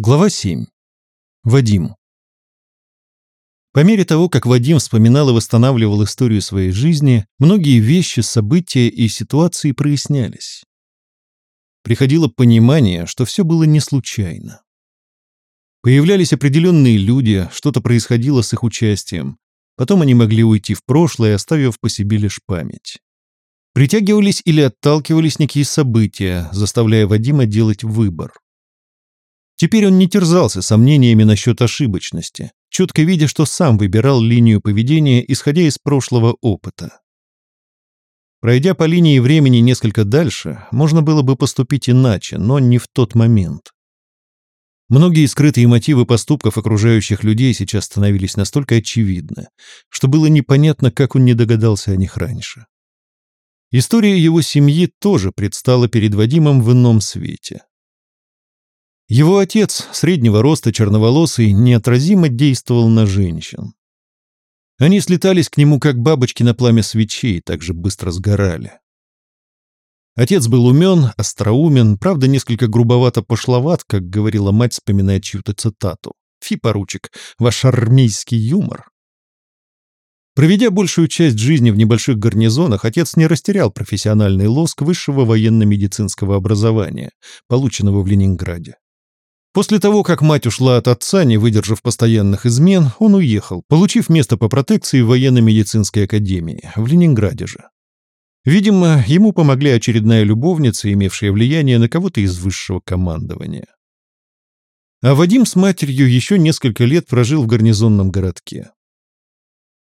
Глава 7. Вадим. По мере того, как Вадим вспоминал и восстанавливал историю своей жизни, многие вещи, события и ситуации прояснялись. Приходило понимание, что все было не случайно. Появлялись определенные люди, что-то происходило с их участием. Потом они могли уйти в прошлое, оставив по себе лишь память. Притягивались или отталкивались некие события, заставляя Вадима делать выбор. Теперь он не терзался сомнениями насчет ошибочности, четко видя, что сам выбирал линию поведения, исходя из прошлого опыта. Пройдя по линии времени несколько дальше, можно было бы поступить иначе, но не в тот момент. Многие скрытые мотивы поступков окружающих людей сейчас становились настолько очевидны, что было непонятно, как он не догадался о них раньше. История его семьи тоже предстала перед Вадимом в ином свете. Его отец, среднего роста, черноволосый, неотразимо действовал на женщин. Они слетались к нему, как бабочки на пламя свечей, так же быстро сгорали. Отец был умен, остроумен, правда, несколько грубовато пошловат, как говорила мать, вспоминая чью-то цитату. «Фи, поручик, ваш армейский юмор». Проведя большую часть жизни в небольших гарнизонах, отец не растерял профессиональный лоск высшего военно-медицинского образования, полученного в Ленинграде. После того, как мать ушла от отца, не выдержав постоянных измен, он уехал, получив место по протекции в военно-медицинской академии, в Ленинграде же. Видимо, ему помогли очередная любовница, имевшая влияние на кого-то из высшего командования. А Вадим с матерью еще несколько лет прожил в гарнизонном городке.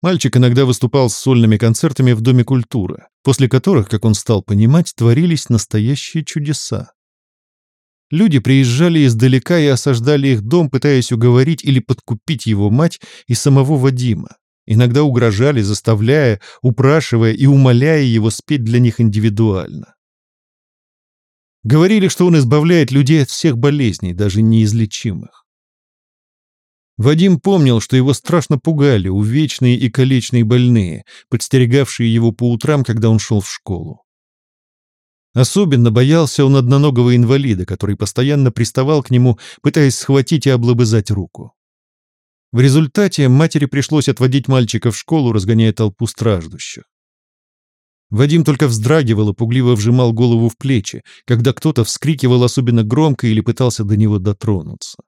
Мальчик иногда выступал с сольными концертами в Доме культуры, после которых, как он стал понимать, творились настоящие чудеса. Люди приезжали издалека и осаждали их дом, пытаясь уговорить или подкупить его мать и самого Вадима. Иногда угрожали, заставляя, упрашивая и умоляя его спеть для них индивидуально. Говорили, что он избавляет людей от всех болезней, даже неизлечимых. Вадим помнил, что его страшно пугали увечные и калечные больные, подстерегавшие его по утрам, когда он шел в школу. Особенно боялся он одноногого инвалида, который постоянно приставал к нему, пытаясь схватить и облобызать руку. В результате матери пришлось отводить мальчика в школу, разгоняя толпу страждущих. Вадим только вздрагивал и пугливо вжимал голову в плечи, когда кто-то вскрикивал особенно громко или пытался до него дотронуться.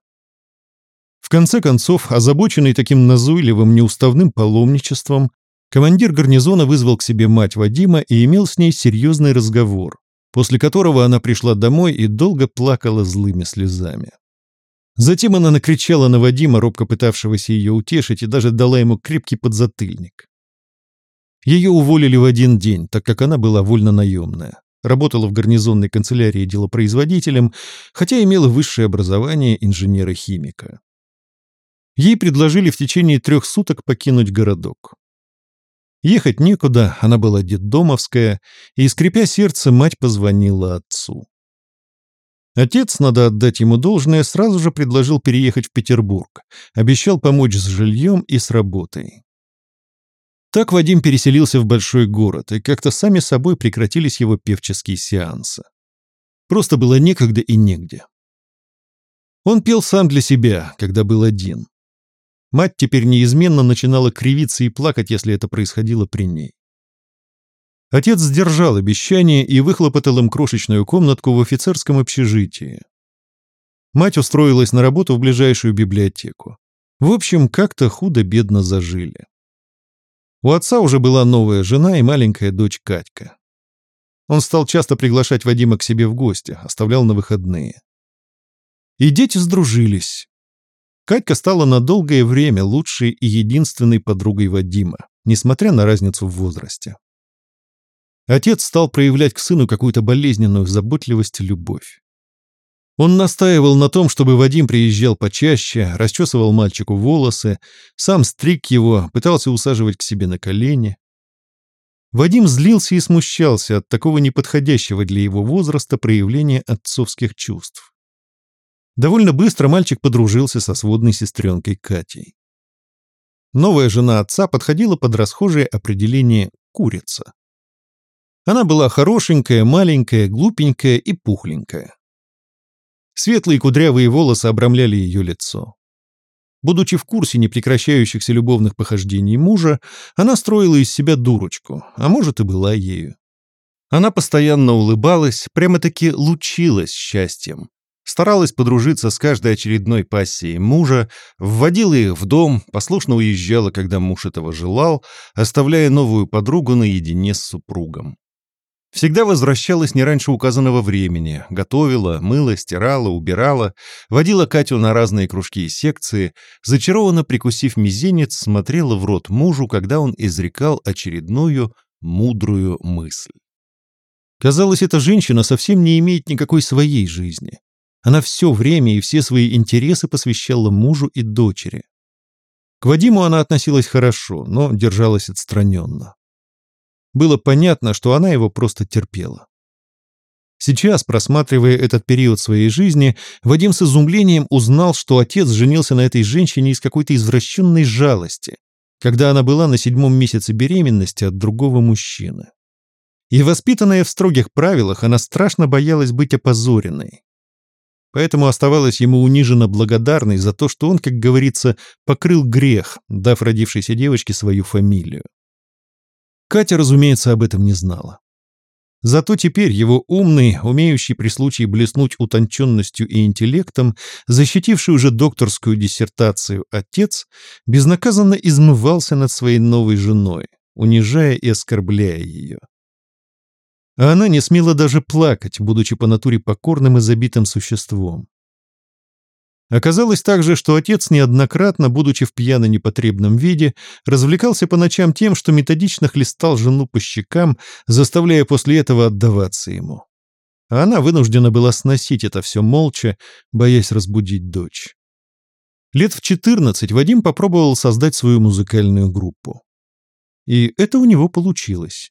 В конце концов, озабоченный таким назойливым неуставным паломничеством, командир гарнизона вызвал к себе мать Вадима и имел с ней серьезный разговор, после которого она пришла домой и долго плакала злыми слезами. Затем она накричала на Вадима, робко пытавшегося ее утешить, и даже дала ему крепкий подзатыльник. Ее уволили в один день, так как она была вольно-наемная. Работала в гарнизонной канцелярии делопроизводителем, хотя имела высшее образование инженера-химика. Ей предложили в течение трех суток покинуть городок. Ехать некуда, она была детдомовская, и, скрипя сердце, мать позвонила отцу. Отец, надо отдать ему должное, сразу же предложил переехать в Петербург, обещал помочь с жильем и с работой. Так Вадим переселился в большой город, и как-то сами собой прекратились его певческие сеансы. Просто было некогда и негде. Он пел сам для себя, когда был один. Мать теперь неизменно начинала кривиться и плакать, если это происходило при ней. Отец сдержал обещание и выхлопотал им крошечную комнатку в офицерском общежитии. Мать устроилась на работу в ближайшую библиотеку. В общем, как-то худо-бедно зажили. У отца уже была новая жена и маленькая дочь Катька. Он стал часто приглашать Вадима к себе в гости, оставлял на выходные. И дети сдружились. Катька стала на долгое время лучшей и единственной подругой Вадима, несмотря на разницу в возрасте. Отец стал проявлять к сыну какую-то болезненную заботливость и любовь. Он настаивал на том, чтобы Вадим приезжал почаще, расчесывал мальчику волосы, сам стриг его, пытался усаживать к себе на колени. Вадим злился и смущался от такого неподходящего для его возраста проявления отцовских чувств. Довольно быстро мальчик подружился со сводной сестренкой Катей. Новая жена отца подходила под расхожее определение «курица». Она была хорошенькая, маленькая, глупенькая и пухленькая. Светлые кудрявые волосы обрамляли ее лицо. Будучи в курсе непрекращающихся любовных похождений мужа, она строила из себя дурочку, а может и была ею. Она постоянно улыбалась, прямо-таки лучилась счастьем. Старалась подружиться с каждой очередной пассией мужа, вводила их в дом, послушно уезжала, когда муж этого желал, оставляя новую подругу наедине с супругом. Всегда возвращалась не раньше указанного времени, готовила, мыла, стирала, убирала, водила Катю на разные кружки и секции, зачарованно прикусив мизинец, смотрела в рот мужу, когда он изрекал очередную мудрую мысль. Казалось, эта женщина совсем не имеет никакой своей жизни. Она все время и все свои интересы посвящала мужу и дочери. К Вадиму она относилась хорошо, но держалась отстраненно. Было понятно, что она его просто терпела. Сейчас, просматривая этот период своей жизни, Вадим с изумлением узнал, что отец женился на этой женщине из какой-то извращенной жалости, когда она была на седьмом месяце беременности от другого мужчины. И воспитанная в строгих правилах, она страшно боялась быть опозоренной. Поэтому оставалась ему униженно благодарной за то, что он, как говорится, покрыл грех, дав родившейся девочке свою фамилию. Катя, разумеется, об этом не знала. Зато теперь его умный, умеющий при случае блеснуть утонченностью и интеллектом, защитивший уже докторскую диссертацию отец, безнаказанно измывался над своей новой женой, унижая и оскорбляя ее. А она не смела даже плакать, будучи по натуре покорным и забитым существом. Оказалось также, что отец неоднократно, будучи в пьяно-непотребном виде, развлекался по ночам тем, что методично хлестал жену по щекам, заставляя после этого отдаваться ему. А она вынуждена была сносить это все молча, боясь разбудить дочь. Лет в 14 Вадим попробовал создать свою музыкальную группу. И это у него получилось.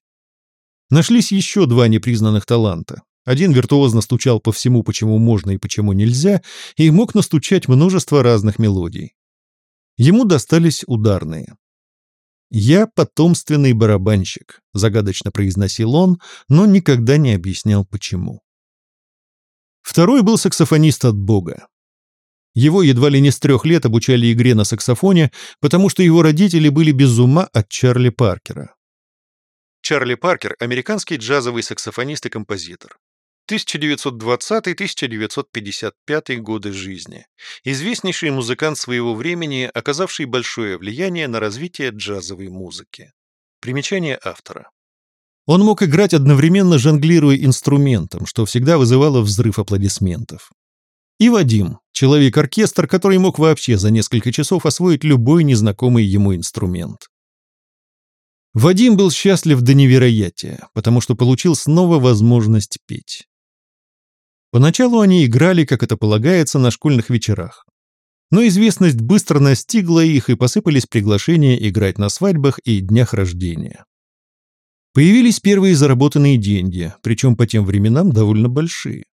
Нашлись еще два непризнанных таланта. Один виртуозно стучал по всему, почему можно и почему нельзя, и мог настучать множество разных мелодий. Ему достались ударные. «Я потомственный барабанщик», — загадочно произносил он, но никогда не объяснял, почему. Второй был саксофонист от Бога. Его едва ли не с трех лет обучали игре на саксофоне, потому что его родители были без ума от Чарли Паркера. Чарли Паркер – американский джазовый саксофонист и композитор. 1920-1955 годы жизни. Известнейший музыкант своего времени, оказавший большое влияние на развитие джазовой музыки. Примечание автора. Он мог играть одновременно жонглируя инструментом, что всегда вызывало взрыв аплодисментов. И Вадим, человек-оркестр, который мог вообще за несколько часов освоить любой незнакомый ему инструмент. Вадим был счастлив до невероятия, потому что получил снова возможность петь. Поначалу они играли, как это полагается, на школьных вечерах. Но известность быстро настигла их, и посыпались приглашения играть на свадьбах и днях рождения. Появились первые заработанные деньги, причем по тем временам довольно большие.